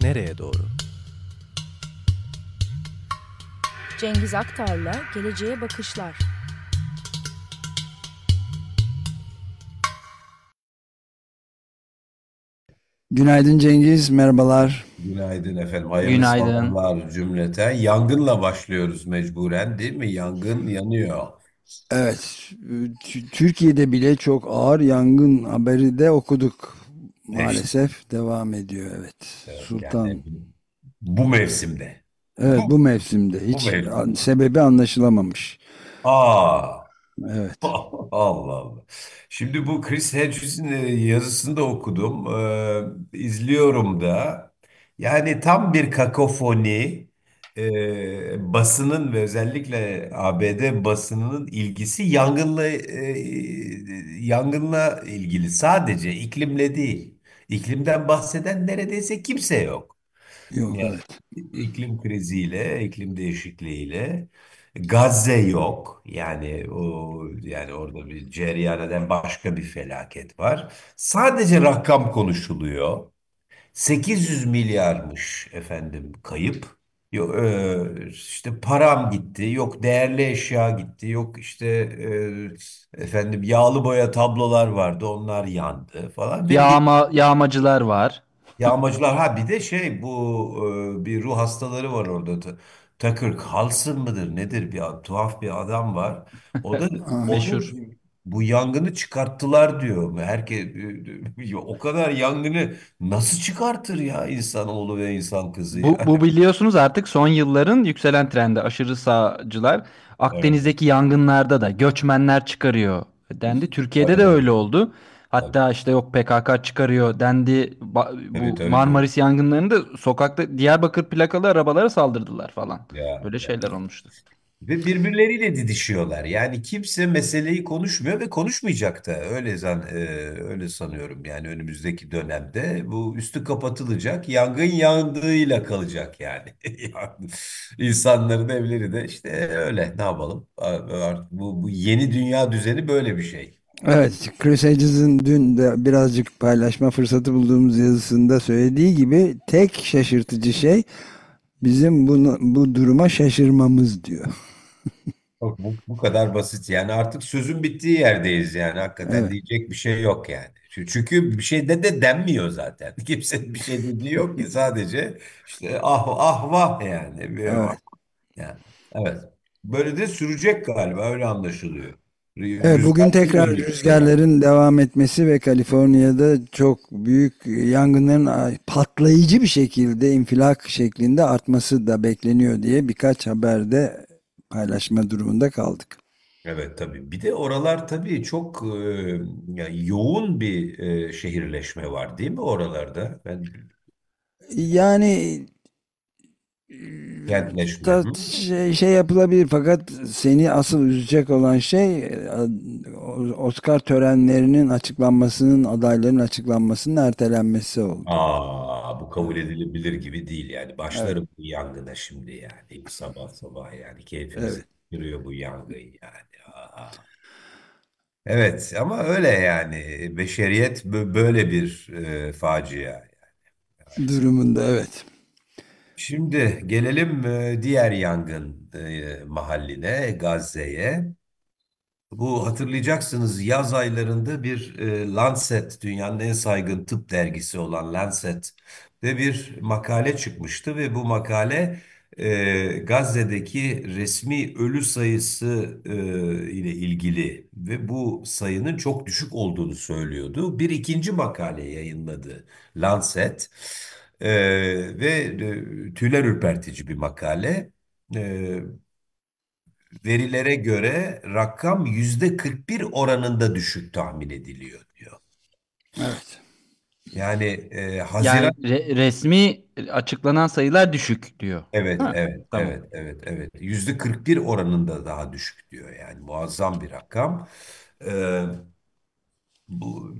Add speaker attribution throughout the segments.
Speaker 1: nereye doğru?
Speaker 2: Cengiz Aktar'la Geleceğe Bakışlar.
Speaker 3: Günaydın Cengiz, merhabalar.
Speaker 4: Günaydın efendim. Hayırlı
Speaker 5: Günaydın.
Speaker 4: sabahlar cümleten. Yangınla başlıyoruz mecburen değil mi? Yangın yanıyor.
Speaker 3: Evet, Türkiye'de bile çok ağır yangın haberi de okuduk.
Speaker 4: E
Speaker 3: Maalesef devam ediyor, evet.
Speaker 4: evet,
Speaker 3: Sultan.
Speaker 4: yani bu mevsimde.
Speaker 3: Evet,
Speaker 4: Bu,
Speaker 3: bu mevsimde
Speaker 4: bu
Speaker 3: hiç an-
Speaker 4: mevsimde.
Speaker 3: sebebi anlaşılamamış.
Speaker 4: Aa,
Speaker 3: Evet,
Speaker 4: Allah Allah. Şimdi bu Chris Hedges'in e, yazısını da okudum. Ee, izliyorum da. Yani tam bir kakofoni. Ee, basının ve özellikle ABD basınının ilgisi yangınla e, yangınla ilgili. Sadece iklimle değil. İklimden bahseden neredeyse kimse yok.
Speaker 3: yok
Speaker 4: Yani
Speaker 3: evet.
Speaker 4: iklim kriziyle, iklim değişikliğiyle Gazze yok. Yani o yani orada bir cereyan eden başka bir felaket var. Sadece rakam konuşuluyor. 800 milyarmış efendim kayıp. Yok, e, işte param gitti, yok değerli eşya gitti, yok işte e, efendim yağlı boya tablolar vardı, onlar yandı falan ve
Speaker 5: Yağma, yağmacılar var.
Speaker 4: Yağmacılar ha bir de şey bu e, bir ruh hastaları var orada. Ta- Tucker Carlson mıdır nedir bir tuhaf bir adam var. O da o da
Speaker 5: Meşhur.
Speaker 4: Bu yangını çıkarttılar diyor. Herkes o kadar yangını nasıl çıkartır ya insanoğlu ve insan kızı
Speaker 5: Bu,
Speaker 4: ya.
Speaker 5: bu biliyorsunuz artık son yılların yükselen trendi. Aşırı sağcılar
Speaker 4: Evet.
Speaker 5: Akdeniz'deki yangınlarda da göçmenler çıkarıyor dendi. Türkiye'de de öyle oldu.
Speaker 4: tabii.
Speaker 5: Hatta işte yok PKK çıkarıyor dendi. Ba-
Speaker 4: Evet
Speaker 5: Bu
Speaker 4: evet evet.
Speaker 5: Marmaris yangınlarında sokakta Diyarbakır plakalı arabalara saldırdılar falan.
Speaker 4: Ya,
Speaker 5: Böyle
Speaker 4: ya.
Speaker 5: şeyler olmuştu.
Speaker 4: Ve birbirleriyle didişiyorlar. Yani kimse meseleyi konuşmuyor ve konuşmayacak da. Öyle zan, e, öyle sanıyorum. Yani önümüzdeki dönemde bu üstü kapatılacak. Yangın yandığıyla kalacak yani. İnsanların evleri de işte öyle. Ne yapalım? Artık bu, bu yeni dünya düzeni böyle bir şey.
Speaker 3: Evet, Chris Hedges'in dün de birazcık paylaşma fırsatı bulduğumuz yazısında söylediği gibi tek şaşırtıcı şey bizim bunu, bu duruma şaşırmamız diyor.
Speaker 4: Bak Bu, bu kadar basit. Yani artık sözün bittiği yerdeyiz yani. Hakikaten
Speaker 3: Evet,
Speaker 4: diyecek bir şey yok yani. Çü- Çünkü bir şey de de denmiyor zaten. Kimsenin bir şey dediği yok ki sadece işte ah ah vah yani. Bir
Speaker 3: evet.
Speaker 4: yani. Evet. Böyle de sürecek galiba öyle anlaşılıyor.
Speaker 3: Evet, bugün tekrar rüzgarların devam etmesi ve Kaliforniya'da çok büyük yangınların patlayıcı bir şekilde infilak şeklinde artması da bekleniyor diye birkaç haberde paylaşma durumunda kaldık.
Speaker 4: Evet tabii. Bir de oralar tabii çok e, yani yoğun bir e, şehirleşme var değil mi oralarda? Ben
Speaker 3: Yani da
Speaker 4: Hı?
Speaker 3: şey, şey yapılabilir fakat seni asıl üzecek olan şey e, Oscar törenlerinin açıklanmasının adayların açıklanmasının ertelenmesi oldu.
Speaker 4: Aa, bu kabul
Speaker 3: Evet.
Speaker 4: edilebilir gibi değil yani.
Speaker 3: Evet.
Speaker 4: Başlarım bu yangına şimdi yani. Sabah sabah yani. Keyfiniz
Speaker 3: Evet.
Speaker 4: giriyor bu yangın yani. Aa. Evet ama öyle yani. Beşeriyet bö- böyle bir e, facia maalesef.
Speaker 3: Durumunda evet.
Speaker 4: Şimdi gelelim e, diğer yangın e, mahalline, Gazze'ye. Bu hatırlayacaksınız yaz aylarında bir e, Lancet, dünyanın en saygın tıp dergisi olan Lancet'te bir makale çıkmıştı ve bu makale e, Gazze'deki resmi ölü sayısı ile ilgili ve bu sayının çok düşük olduğunu söylüyordu. Bir ikinci makale yayınladı Lancet E, ve e, tüyler ürpertici bir makale. E, verilere göre rakam yüzde 41 oranında düşük tahmin ediliyor diyor.
Speaker 3: Evet.
Speaker 4: Yani e, Haziran
Speaker 5: Yani re- resmi açıklanan sayılar düşük diyor.
Speaker 4: evet
Speaker 5: Ha,
Speaker 4: evet
Speaker 5: tamam.
Speaker 4: evet evet evet yüzde 41 oranında daha düşük diyor yani muazzam bir rakam. E, Bu,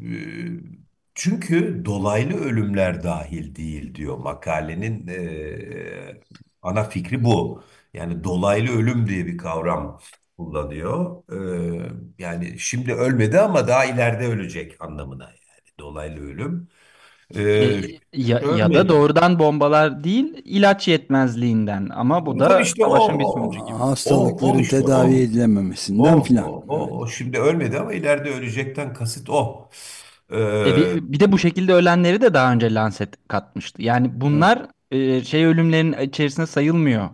Speaker 4: çünkü dolaylı ölümler dahil değil diyor makalenin e, ana fikri bu. Yani dolaylı ölüm diye bir kavram kullanıyor. E, yani şimdi ölmedi ama daha ileride ölecek anlamına yani dolaylı ölüm.
Speaker 5: E, ya, ya da
Speaker 4: ölmedi.
Speaker 5: doğrudan bombalar değil, ilaç yetmezliğinden. Ama bu da
Speaker 4: işte o,
Speaker 5: savaşın bir
Speaker 4: o,
Speaker 5: sonucu gibi.
Speaker 4: o, o
Speaker 3: Hastalıkların
Speaker 4: işte
Speaker 3: tedavi
Speaker 4: o.
Speaker 3: edilememesinden
Speaker 4: O,
Speaker 3: filan.
Speaker 4: o, o, o şimdi ölmedi ama ileride ölecekten kasıt o.
Speaker 5: E
Speaker 4: Ee,
Speaker 5: bir, bir de bu şekilde ölenleri de daha önce Lancet katmıştı. Yani bunlar e, şey ölümlerin içerisine sayılmıyor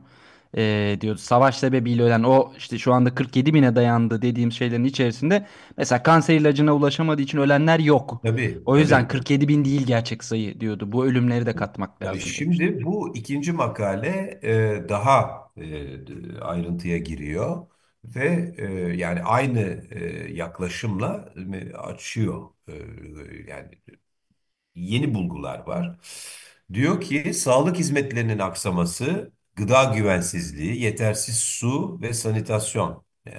Speaker 5: e, diyordu. Savaş sebebiyle ölen o işte şu anda 47 bine dayandı dediğim şeylerin içerisinde mesela kanser ilacına ulaşamadığı için ölenler yok.
Speaker 4: tabii
Speaker 5: O yüzden
Speaker 4: tabii.
Speaker 5: 47 bin değil gerçek sayı diyordu. Bu ölümleri de katmak
Speaker 4: Tabii
Speaker 5: lazım demişti.
Speaker 4: şimdi bu ikinci makale e, daha e, ayrıntıya giriyor ve e, yani aynı e, yaklaşımla e, açıyor. E, yani yeni bulgular var. Diyor ki sağlık hizmetlerinin aksaması, gıda güvensizliği, yetersiz su ve sanitasyon e,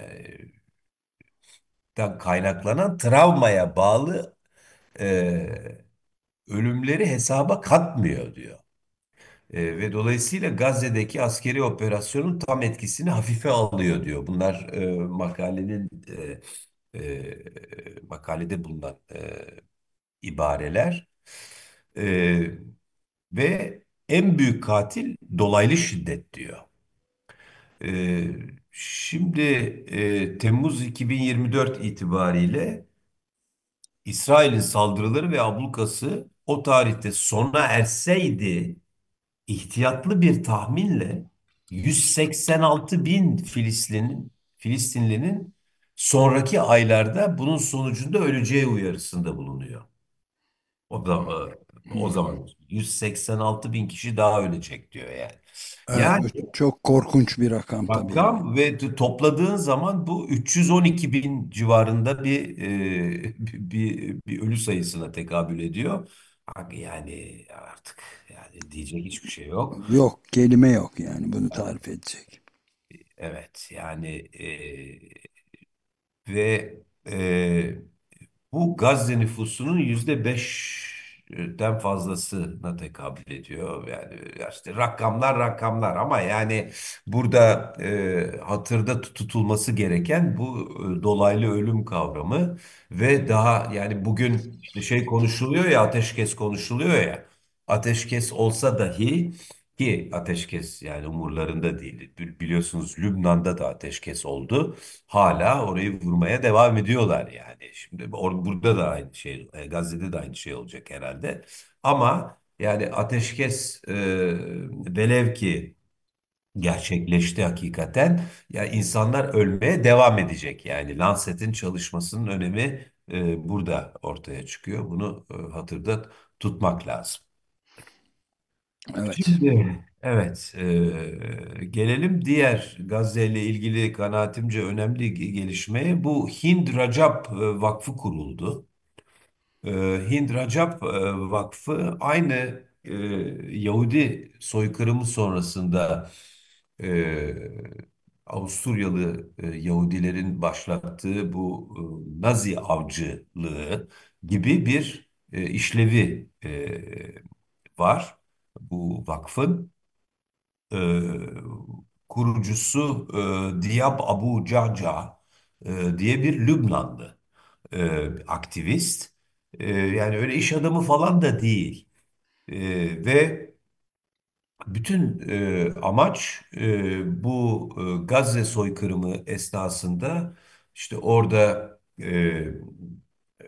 Speaker 4: kaynaklanan travmaya bağlı e, ölümleri hesaba katmıyor diyor. E, ve dolayısıyla Gazze'deki askeri operasyonun tam etkisini hafife alıyor diyor. Bunlar e, makalenin e, e, makalede bulunan e, ibareler. E, ve en büyük katil dolaylı şiddet diyor. E, şimdi e, Temmuz 2024 itibariyle İsrail'in saldırıları ve ablukası o tarihte sona erseydi ihtiyatlı bir tahminle 186 bin Filistin'in Filistinlinin sonraki aylarda bunun sonucunda öleceği uyarısında bulunuyor. O da e, o
Speaker 3: Hmm.
Speaker 4: zaman 186 bin kişi daha ölecek diyor yani.
Speaker 3: Evet,
Speaker 4: Yani
Speaker 3: çok korkunç bir rakam tabii
Speaker 4: rakam ve topladığın zaman bu 312 bin civarında bir, e, bir, bir ölü sayısına tekabül ediyor. Yani artık yani diyecek hiçbir şey yok.
Speaker 3: Yok, kelime yok yani bunu tarif edecek.
Speaker 4: Evet yani e, ve e, bu Gazze nüfusunun yüzde beşten fazlasına tekabül ediyor. Yani işte rakamlar rakamlar ama yani burada e, hatırda tutulması gereken bu e, dolaylı ölüm kavramı ve daha yani bugün şey konuşuluyor ya ateşkes konuşuluyor ya ateşkes olsa dahi ki ateşkes yani umurlarında değil. Bi- Biliyorsunuz Lübnan'da da ateşkes oldu. Hala orayı vurmaya devam ediyorlar yani. Şimdi or burada da aynı şey, e, Gazze'de de aynı şey olacak herhalde. Ama yani ateşkes e, velev ki gerçekleşti hakikaten. Ya insanlar ölmeye devam edecek. Yani Lancet'in çalışmasının önemi e, burada ortaya çıkıyor. Bunu e, hatırda tutmak lazım.
Speaker 3: Evet.
Speaker 4: Şimdi evet e, gelelim diğer Gazze ile ilgili kanaatimce önemli ge- gelişmeye. Bu Hind Racap Vakfı kuruldu. E, Hind Racap Vakfı aynı e, Yahudi soykırımı sonrasında e, Avusturyalı e, Yahudilerin başlattığı bu e, Nazi avcılığı gibi bir e, işlevi e, var bu vakfın e, kurucusu e, Diyab Abu Caca e, diye bir Lübnanlı e, aktivist. E, yani öyle iş adamı falan da değil. E, ve bütün e, amaç e, bu e, Gazze soykırımı esnasında işte orada e, e,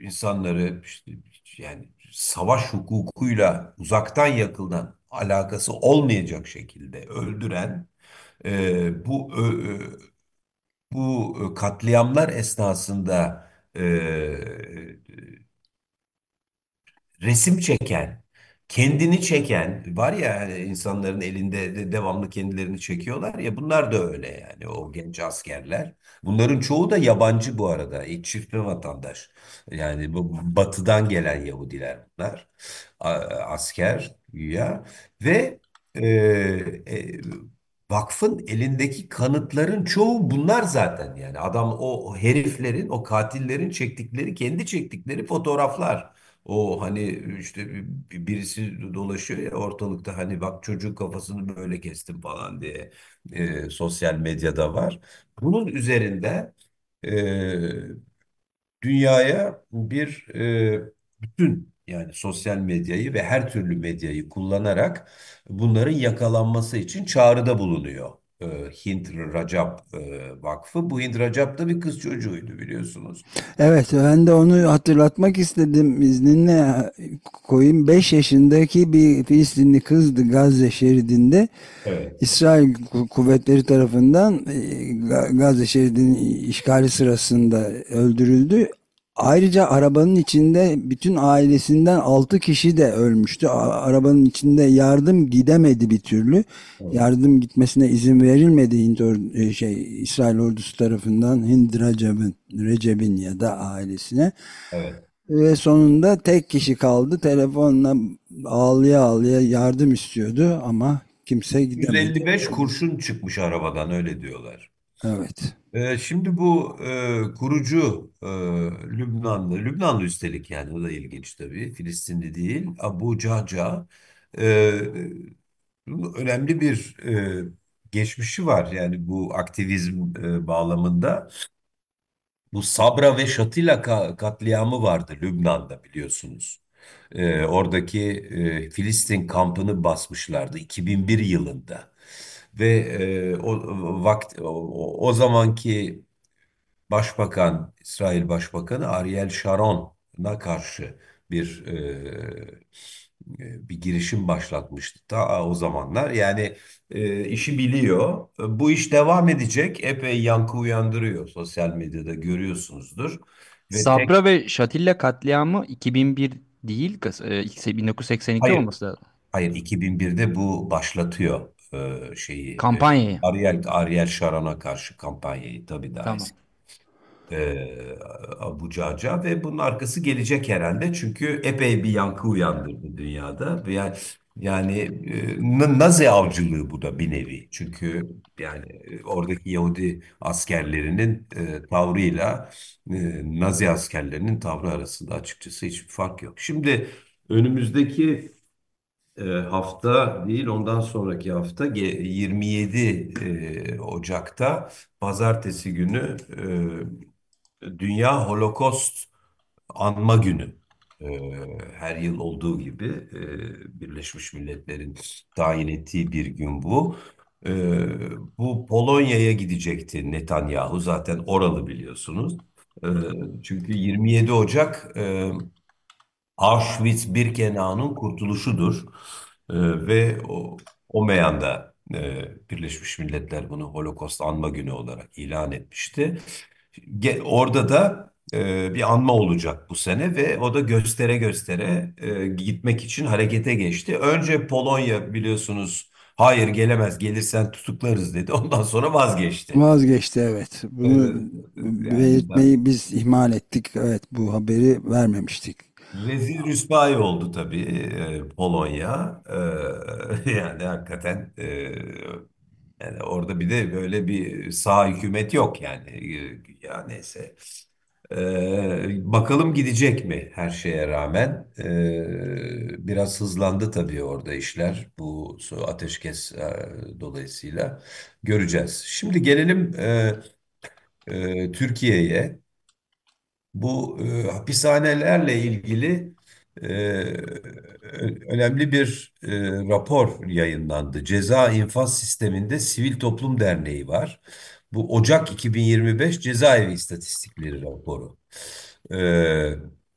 Speaker 4: insanları işte yani savaş hukukuyla uzaktan yakından alakası olmayacak şekilde öldüren e, bu ö- ö- bu katliamlar esnasında e, resim çeken, kendini çeken var ya hani insanların elinde de devamlı kendilerini çekiyorlar ya bunlar da öyle yani o genç askerler. Bunların çoğu da yabancı bu arada. İlk çiftli vatandaş. Yani bu batıdan gelen Yahudiler bunlar. Asker güya ve e, e, vakfın elindeki kanıtların çoğu bunlar zaten yani adam o heriflerin o katillerin çektikleri kendi çektikleri fotoğraflar. O hani işte bir- birisi dolaşıyor ya ortalıkta hani bak çocuğun kafasını böyle kestim falan diye e, sosyal medyada var. Bunun üzerinde e, dünyaya bir e, bütün yani sosyal medyayı ve her türlü medyayı kullanarak bunların yakalanması için çağrıda bulunuyor. Ee, Hint Racap e, Vakfı. Bu Hint Racap da bir kız çocuğuydu biliyorsunuz.
Speaker 3: Evet, ben de onu hatırlatmak istedim izninle koyayım. 5 yaşındaki bir Filistinli kızdı Gazze şeridinde.
Speaker 4: Evet.
Speaker 3: İsrail ku- kuvvetleri tarafından e, Ga- Gazze şeridinin işgali sırasında öldürüldü. Ayrıca arabanın içinde bütün ailesinden 6 kişi de ölmüştü. Arabanın içinde yardım gidemedi bir türlü.
Speaker 4: Evet.
Speaker 3: Yardım gitmesine izin verilmedi Hint e, şey İsrail ordusu tarafından Hind Recep'in Recep'in ya da ailesine.
Speaker 4: Evet.
Speaker 3: Ve sonunda tek kişi kaldı. Telefonla ağlaya ağlaya yardım istiyordu ama kimse gidemedi.
Speaker 4: 155 kurşun çıkmış arabadan öyle diyorlar.
Speaker 3: Evet.
Speaker 4: Ee, şimdi bu e, kurucu e, Lübnanlı, Lübnanlı üstelik yani o da ilginç tabii, Filistinli değil, Abu Caca e, önemli bir e, geçmişi var yani bu aktivizm e, bağlamında. Bu Sabra ve Şatila ka- katliamı vardı Lübnan'da biliyorsunuz. E, oradaki e, Filistin kampını basmışlardı 2001 yılında. Ve e, o vakti o, o zamanki Başbakan, İsrail Başbakanı Ariel Sharon'a karşı bir e, e, bir girişim başlatmıştı ta o zamanlar. Yani e, işi biliyor. E, Bu iş devam edecek. Epey yankı uyandırıyor. Sosyal medyada görüyorsunuzdur. Ve tek
Speaker 5: Sabra ve Şatilla katliamı 2001 değil, e, 1982
Speaker 4: hayır
Speaker 5: olması lazım.
Speaker 4: hayır 2001'de bu başlatıyor e, şeyi e,
Speaker 5: Kampanyayı.
Speaker 4: Ariel Ariel Sharon'a karşı kampanyayı tabii daha
Speaker 5: Tamam.
Speaker 4: eski. e, Abu Caca ve bunun arkası gelecek herhalde çünkü epey bir yankı uyandırdı dünyada. Yani yani e, Nazi avcılığı bu da bir nevi. Çünkü yani e, oradaki Yahudi askerlerinin e, tavrıyla e, Nazi askerlerinin tavrı arasında açıkçası hiçbir fark yok. Şimdi önümüzdeki e, hafta değil ondan sonraki hafta ge- 27 e, Ocak'ta pazartesi günü e, Dünya Holocaust Anma Günü. E, her yıl olduğu gibi Birleşmiş Milletler'in tayin ettiği bir gün bu. Bu Polonya'ya gidecekti Netanyahu zaten oralı biliyorsunuz. Çünkü 27 Ocak Auschwitz-Birkenau'nun kurtuluşudur. Ee, ve o, o meyanda e, Birleşmiş Milletler bunu Holocaust Anma Günü olarak ilan etmişti. Ge- orada da e, bir anma olacak bu sene ve o da göstere göstere e, gitmek için harekete geçti. Önce Polonya biliyorsunuz hayır gelemez gelirsen tutuklarız dedi. Ondan sonra vazgeçti.
Speaker 3: Vazgeçti evet. Bunu
Speaker 4: yani ben
Speaker 3: belirtmeyi biz ihmal ettik. Evet bu haberi vermemiştik.
Speaker 4: Rezil rüsvay oldu tabii e, Polonya. E, yani hakikaten e, yani orada bir de böyle bir sağ hükümet yok yani. E, ya neyse. E, bakalım gidecek mi her şeye rağmen. E, biraz hızlandı tabii orada işler bu ateşkes e, dolayısıyla. Göreceğiz. Şimdi gelelim e, e, Türkiye'ye. Bu e, hapishanelerle ilgili e, önemli bir e, rapor yayınlandı. Ceza İnfaz Sistemi'nde Sivil Toplum Derneği var. Bu Ocak 2025 Cezaevi İstatistikleri raporu. E,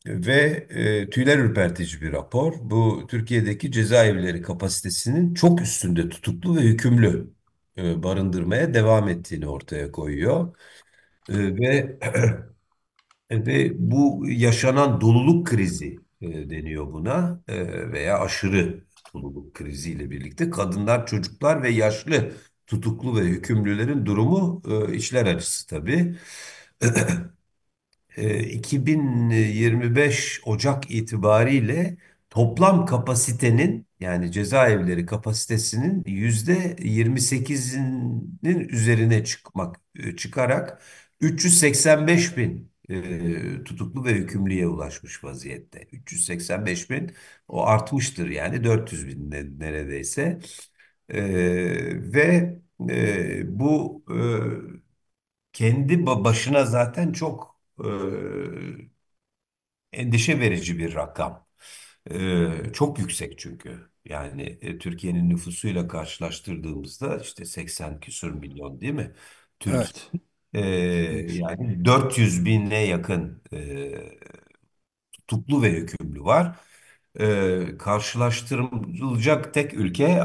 Speaker 4: ve tüyler ürpertici bir rapor. Bu Türkiye'deki cezaevleri kapasitesinin çok üstünde tutuklu ve hükümlü barındırmaya devam ettiğini ortaya koyuyor. Ve Ve bu yaşanan doluluk krizi e, deniyor buna E, veya aşırı doluluk kriziyle birlikte kadınlar, çocuklar ve yaşlı tutuklu ve hükümlülerin durumu e, içler acısı tabii. E, 2025 Ocak itibariyle toplam kapasitenin yani cezaevleri kapasitesinin yüzde 28'inin üzerine çıkmak e, çıkarak 385 bin e, tutuklu ve hükümlüye ulaşmış vaziyette. 385 bin o artmıştır yani 400 bin ne- neredeyse. E, ve e, bu e, kendi ba- başına zaten çok e, endişe verici bir rakam. Ee, çok yüksek çünkü. Yani e, Türkiye'nin nüfusuyla karşılaştırdığımızda işte 80 küsur milyon değil mi? Türkiye
Speaker 3: Evet.
Speaker 4: E,
Speaker 3: Yüksek.
Speaker 4: yani 400 bine yakın e, tutuklu ve hükümlü var. Ee, karşılaştırılacak tek ülke e, yani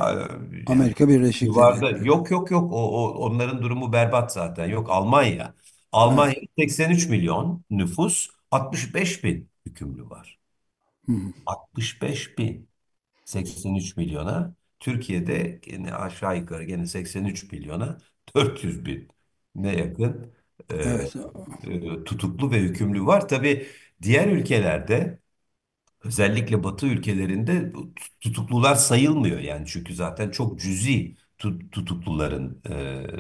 Speaker 3: Amerika Birleşik
Speaker 4: civarda
Speaker 3: Devletleri.
Speaker 4: yok yok yok o, o onların durumu berbat zaten. Yok Almanya.
Speaker 3: Evet.
Speaker 4: Almanya 83 milyon nüfus 65 bin hükümlü var.
Speaker 3: Hı hı.
Speaker 4: 65 bin 83 milyona. Türkiye'de gene aşağı yukarı gene 83 milyona 400 bin ne yakın e,
Speaker 3: Evet.
Speaker 4: e, tutuklu ve hükümlü var. Tabii diğer ülkelerde özellikle Batı ülkelerinde bu tutuklular sayılmıyor. Yani çünkü zaten çok cüzi tut- tutukluların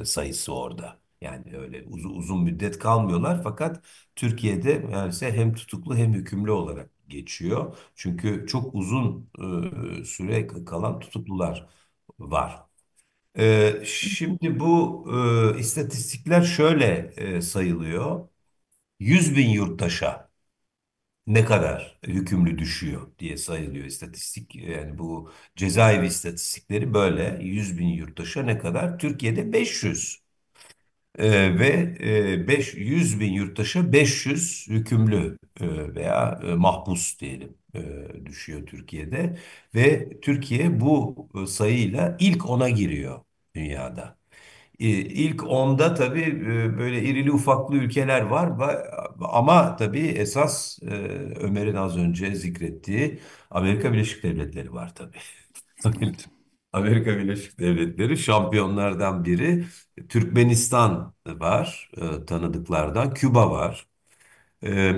Speaker 4: e, sayısı orada. Yani öyle uzun, uzun müddet kalmıyorlar fakat Türkiye'de maalesef hem tutuklu hem hükümlü olarak geçiyor. Çünkü çok uzun e, süre kalan tutuklular var. E, şimdi bu e, istatistikler şöyle e, sayılıyor. 100 bin yurttaşa ne kadar hükümlü düşüyor diye sayılıyor istatistik. Yani bu cezaevi istatistikleri böyle 100 bin yurttaşa ne kadar? Türkiye'de 500 Ee, ve e, 5, 100 bin yurttaşa 500 hükümlü e, veya e, mahpus diyelim e, düşüyor Türkiye'de. Ve Türkiye bu sayıyla ilk ona giriyor dünyada. E, İlk onda tabii böyle irili ufaklı ülkeler var Va- ama tabii esas Ömer'in az önce zikrettiği Amerika Birleşik Devletleri var tabii. Amerika Birleşik Devletleri şampiyonlardan biri. Türkmenistan var e, tanıdıklardan. Küba var. E,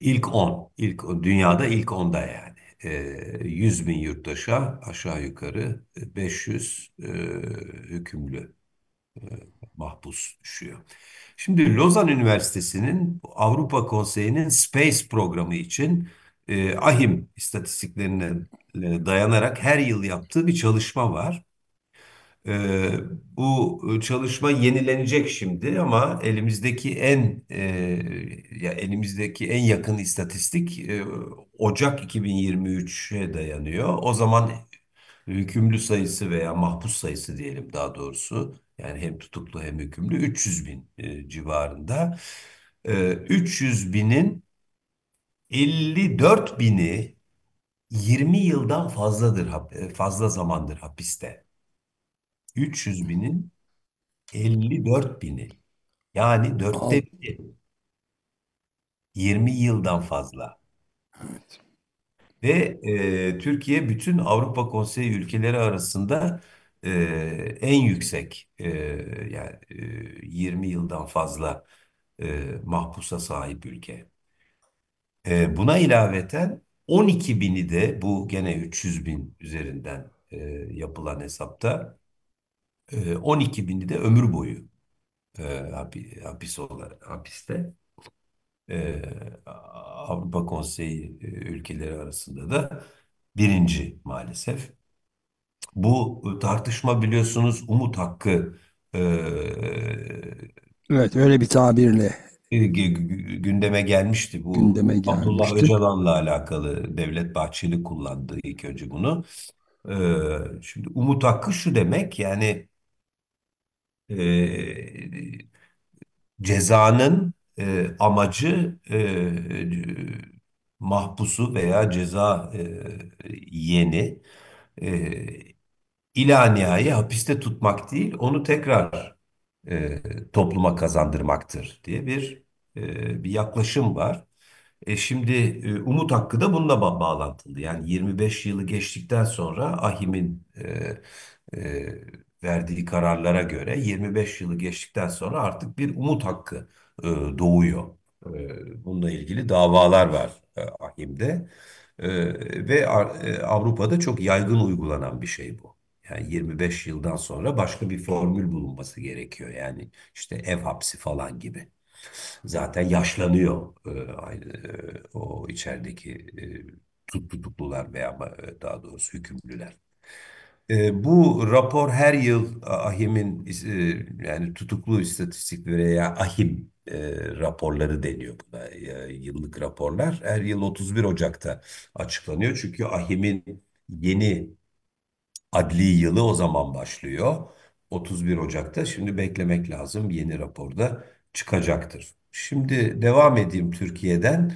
Speaker 4: ilk 10, ilk dünyada ilk onda yani. E, 100 bin yurttaşa aşağı yukarı 500 e, hükümlü mahpus düşüyor. Şimdi Lozan Üniversitesi'nin Avrupa Konseyi'nin Space programı için e, AHİM istatistiklerine e, dayanarak her yıl yaptığı bir çalışma var. E, bu çalışma yenilenecek şimdi ama elimizdeki en e, ya elimizdeki en yakın istatistik e, Ocak 2023'e dayanıyor. O zaman hükümlü sayısı veya mahpus sayısı diyelim daha doğrusu yani hem tutuklu hem hükümlü 300 bin e, civarında. E, 300 binin 54 bini 20 yıldan fazladır e, fazla zamandır hapiste. 300 binin 54 bini yani dörtte biri 20 yıldan fazla.
Speaker 3: Evet.
Speaker 4: Ve e, Türkiye bütün Avrupa Konseyi ülkeleri arasında e, en yüksek e, yani e, 20 yıldan fazla e, mahpusa sahip ülke. E, buna ilaveten 12 bini de bu gene 300 bin üzerinden e, yapılan hesapta e, 12 bini de ömür boyu e, hapi- hapis olarak hapiste. E, Avrupa Konseyi e, ülkeleri arasında da birinci maalesef. Bu tartışma biliyorsunuz umut hakkı e,
Speaker 3: Evet, öyle bir tabirle
Speaker 4: gündeme gelmişti. Bu
Speaker 3: gündeme
Speaker 4: Abdullah
Speaker 3: gelmişti.
Speaker 4: Öcalan'la alakalı Devlet Bahçeli kullandı ilk önce bunu. E, şimdi umut hakkı şu demek yani e, cezanın e, amacı e, mahpusu veya ceza e, yeni e, ila nihai hapiste tutmak değil, onu tekrar e, topluma kazandırmaktır diye bir e, bir yaklaşım var. E şimdi e, umut hakkı da bununla ba- bağlantılı. Yani 25 yılı geçtikten sonra AHİM'in e, e, verdiği kararlara göre 25 yılı geçtikten sonra artık bir umut hakkı e, doğuyor. E, bununla ilgili davalar var e, AHİM'de. E, ve e, Avrupa'da çok yaygın uygulanan bir şey bu. Yani 25 yıldan sonra başka bir formül bulunması gerekiyor. Yani işte ev hapsi falan gibi. Zaten yaşlanıyor e, e, o içerideki e, tut- tutuklular veya e, daha doğrusu hükümlüler. E, bu rapor her yıl AHİM'in yani tutuklu istatistikleri veya AHİM e, raporları deniyor buna. E, yıllık raporlar. Her yıl 31 Ocak'ta açıklanıyor. Çünkü AHİM'in yeni adli yılı o zaman başlıyor. 31 Ocak'ta. Şimdi beklemek lazım. Yeni raporda çıkacaktır. Şimdi devam edeyim Türkiye'den.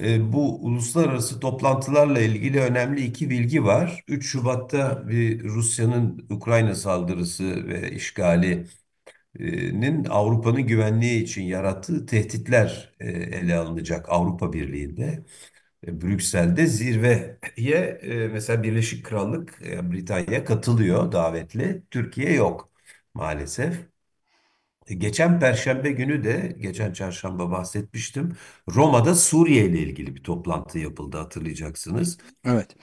Speaker 4: E, bu uluslararası toplantılarla ilgili önemli iki bilgi var. 3 Şubat'ta bir Rusya'nın Ukrayna saldırısı ve işgalinin Avrupa'nın güvenliği için yarattığı tehditler e, ele alınacak Avrupa Birliği'nde. E, Brüksel'de zirveye e, mesela Birleşik Krallık, e, Britanya katılıyor davetli. Türkiye yok maalesef. E, Geçen Perşembe günü de, geçen çarşamba bahsetmiştim. Roma'da Suriye ile ilgili bir toplantı yapıldı hatırlayacaksınız.
Speaker 3: Evet.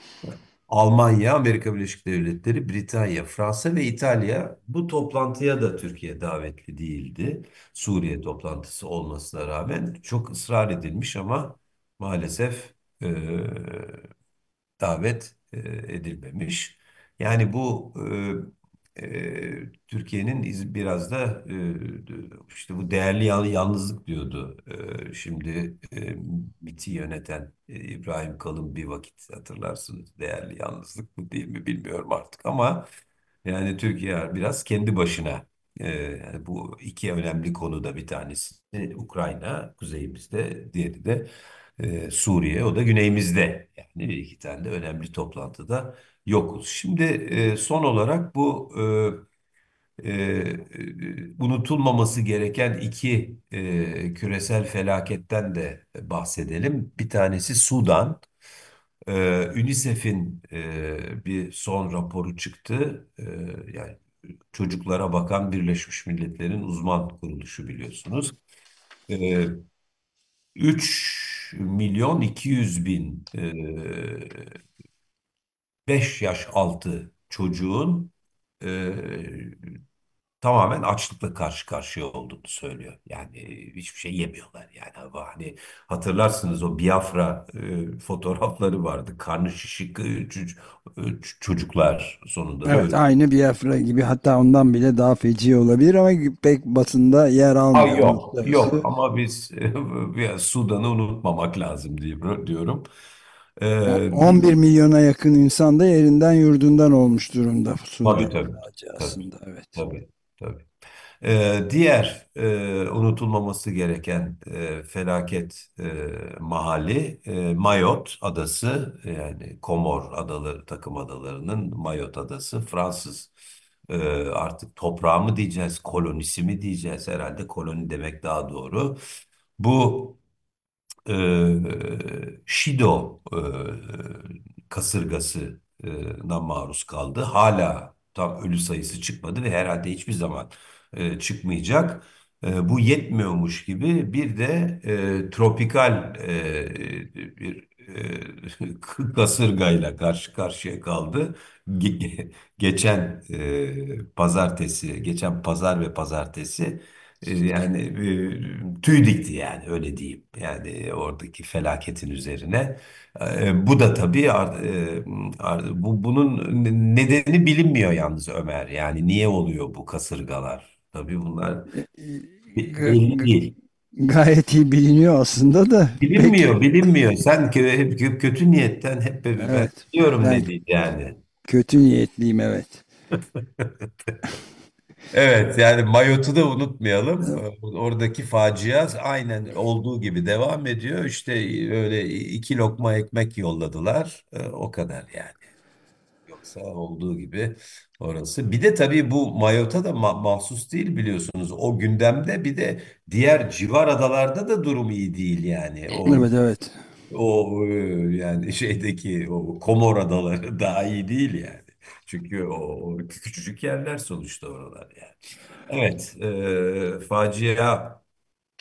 Speaker 4: Almanya, Amerika Birleşik Devletleri, Britanya, Fransa ve İtalya bu toplantıya da Türkiye davetli değildi. Suriye toplantısı olmasına rağmen çok ısrar edilmiş ama maalesef e, davet e, edilmemiş. Yani bu e, e, Türkiye'nin biraz da e, işte bu değerli yal- yalnızlık diyordu. E, şimdi e, MİT'i yöneten e, İbrahim Kalın bir vakit hatırlarsınız. Değerli yalnızlık mı değil mi bilmiyorum artık ama yani Türkiye biraz kendi başına. E, yani bu iki önemli konuda bir tanesi Ukrayna kuzeyimizde, diğeri de e, Suriye, o da güneyimizde. Yani iki tane de önemli toplantıda yokuz. Şimdi e, son olarak bu e, e, unutulmaması gereken iki e, küresel felaketten de bahsedelim. Bir tanesi Sudan. E, UNICEF'in e, bir son raporu çıktı. E, yani çocuklara bakan Birleşmiş Milletler'in uzman kuruluşu biliyorsunuz. E, 3 milyon 200 bin e, 5 yaş altı çocuğun e, tamamen açlıkla karşı karşıya olduğunu söylüyor. Yani hiçbir şey yemiyorlar. Yani hani hatırlarsınız o Biafra e, fotoğrafları vardı. Karnı şişik e, çocuklar sonunda da
Speaker 3: Evet,
Speaker 4: öyle.
Speaker 3: aynı Biafra gibi hatta ondan bile daha feci olabilir ama pek basında yer
Speaker 4: Ha,
Speaker 3: almıyor
Speaker 4: yok,
Speaker 3: uluslararası.
Speaker 4: yok ama biz e, Sudan'ı unutmamak lazım diye diyorum.
Speaker 3: O-
Speaker 4: E,
Speaker 3: 11 milyona yakın insan da yerinden yurdundan olmuş durumda
Speaker 4: tabii tabii. Tabii.
Speaker 3: evet.
Speaker 4: Tabii, tabii. Ee, diğer e, unutulmaması gereken e, felaket e, mahalli e, Mayotte adası yani Komor adaları takım adalarının Mayotte adası Fransız e, artık toprağı mı diyeceğiz kolonisi mi diyeceğiz herhalde koloni demek daha doğru. Bu e, Şido e, kasırgasına maruz kaldı. Hala tam ölü sayısı çıkmadı ve herhalde hiçbir zaman e, çıkmayacak. E, bu yetmiyormuş gibi bir de e, tropikal e, bir e, kasırgayla karşı karşıya kaldı. Ge- geçen e, pazartesi, geçen pazar ve pazartesi Yani e, tüy dikti yani öyle diyeyim. Yani oradaki felaketin üzerine. E, bu da tabii ar- e, ar- bu bunun nedeni bilinmiyor yalnız Ömer. Yani niye oluyor bu kasırgalar? Tabii bunlar
Speaker 3: G-
Speaker 4: belli değil.
Speaker 3: gayet iyi biliniyor aslında da pek
Speaker 4: Bilinmiyor, bilinmiyor. Sen kö- hep kö- kötü niyetten hep ben
Speaker 3: evet
Speaker 4: biliyorum
Speaker 3: ben
Speaker 4: dedi yani.
Speaker 3: kötü niyetliyim evet.
Speaker 4: Evet yani Mayot'u da unutmayalım. Ee, Oradaki facia aynen olduğu gibi devam ediyor. İşte öyle iki lokma ekmek yolladılar. Ee, O kadar yani. Yoksa olduğu gibi orası. Bir de tabii bu Mayot'a da ma- mahsus değil biliyorsunuz. O gündemde bir de diğer civar adalarda da durum iyi değil yani. O
Speaker 3: Evet evet.
Speaker 4: o e, yani şeydeki o Komor adaları daha iyi değil yani. Çünkü o, o küçücük yerler sonuçta oralar yani. Evet, e, facia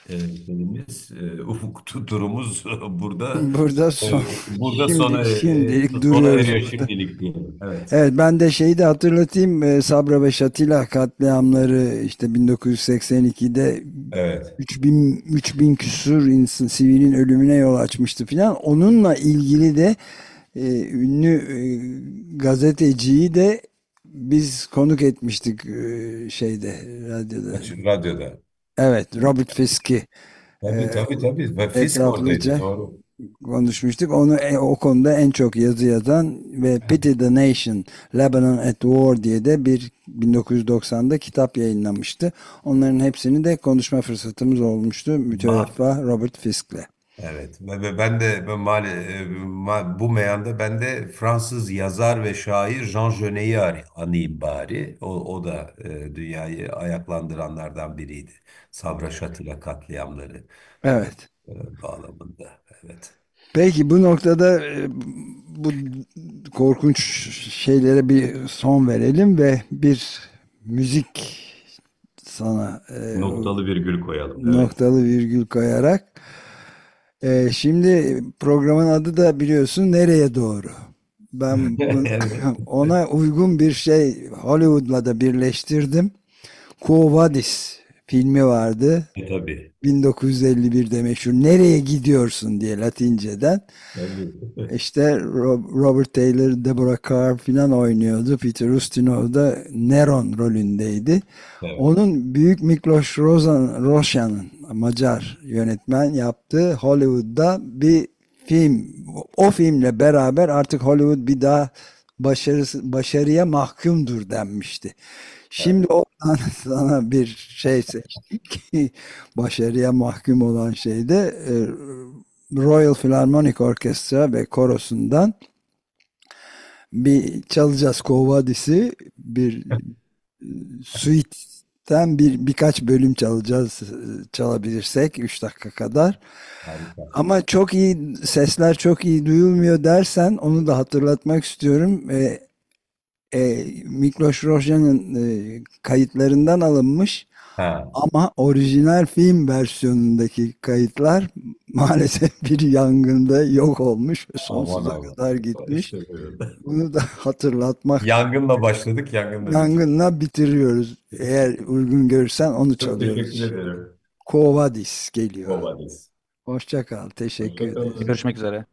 Speaker 4: e, şeyimiz, e, ufuk turumuz burada
Speaker 3: Burada
Speaker 4: e,
Speaker 3: son
Speaker 4: burada sona
Speaker 3: şimdi
Speaker 4: e,
Speaker 3: şimdilik
Speaker 4: sona
Speaker 3: duruyoruz
Speaker 4: eriyor
Speaker 3: burada.
Speaker 4: şimdilik diyelim. Evet.
Speaker 3: Evet ben de şeyi de hatırlatayım. Ee, Sabra ve Şatila katliamları işte 1982'de
Speaker 4: Evet.
Speaker 3: 3000 3000 küsur insan sivilin ölümüne yol açmıştı filan. Onunla ilgili de e, ünlü e, gazeteciyi de biz konuk etmiştik e, şeyde radyoda.
Speaker 4: Açık radyoda.
Speaker 3: Evet, Robert Fisk'i
Speaker 4: Tabii tabii tabii. Ve Fisk oradaydı. Doğru.
Speaker 3: konuşmuştuk. Onu o konuda en çok yazı yazan ve Pity the Nation, Lebanon at War diye de bir 1990'da kitap yayınlamıştı. Onların hepsini de konuşma fırsatımız olmuştu. Müteveffa Robert Fisk'le.
Speaker 4: Evet ve ve ben de ben mali, e, ma- bu meyanda ben de Fransız yazar ve şair Jean Genet'i ar- anayım bari. O, o da e, dünyayı ayaklandıranlardan biriydi. Sabra Şatila katliamları
Speaker 3: Evet.
Speaker 4: e, bağlamında. Evet.
Speaker 3: Peki bu noktada e, bu korkunç şeylere bir son verelim ve bir müzik sana e,
Speaker 4: Noktalı virgül koyalım. Evet.
Speaker 3: noktalı virgül koyarak. E, şimdi programın adı da biliyorsun nereye doğru. Ben bunu- ona uygun bir şey Hollywood'la da birleştirdim. Quo Vadis filmi vardı.
Speaker 4: E, tabii.
Speaker 3: 1951'de meşhur. Nereye gidiyorsun diye Latinceden.
Speaker 4: Tabii.
Speaker 3: İşte Ro- Robert Taylor, Deborah Carr filan oynuyordu. Peter Ustinov da Neron rolündeydi.
Speaker 4: Evet.
Speaker 3: Onun büyük Miklos Rozan, Rosyan'ın Macar yönetmen yaptığı Hollywood'da bir film. O filmle beraber artık Hollywood bir daha başarısı, başarıya mahkumdur denmişti. Şimdi oradan sana bir şey seçtik. Başarıya mahkum olan şey de e, Royal Philharmonic Orchestra ve korosundan bir çalacağız Kovadis'i bir e, suite'ten bir birkaç bölüm çalacağız e, çalabilirsek 3 dakika kadar.
Speaker 4: Harika.
Speaker 3: Ama çok iyi sesler çok iyi duyulmuyor dersen onu da hatırlatmak istiyorum. E, e, Miklos Rozyan'ın e, kayıtlarından alınmış
Speaker 4: Ha.
Speaker 3: ama orijinal film versiyonundaki kayıtlar maalesef bir yangında yok olmuş ve sonsuza
Speaker 4: aman.
Speaker 3: kadar gitmiş.
Speaker 4: İşte.
Speaker 3: Bunu da hatırlatmak
Speaker 4: Yangınla başladık, yangınla
Speaker 3: yangınla bitiriyoruz. Eğer uygun görürsen onu
Speaker 4: Çok teşekkür
Speaker 3: çalıyoruz.
Speaker 4: ederim.
Speaker 3: Kovadis geliyor.
Speaker 4: Kovadis.
Speaker 3: Hoşça kal. Teşekkür ederim.
Speaker 5: Görüşmek üzere.